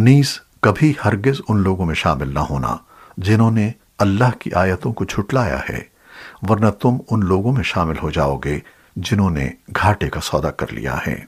نیز کبھی ہرگز ان لوگوں میں شامل نہ ہونا جنہوں نے اللہ کی آیتوں کو جھٹلایا ہے، ورنہ تم ان لوگوں میں شامل ہو جاؤ گے جنہوں نے گھاٹے کا سودا کر لیا ہے۔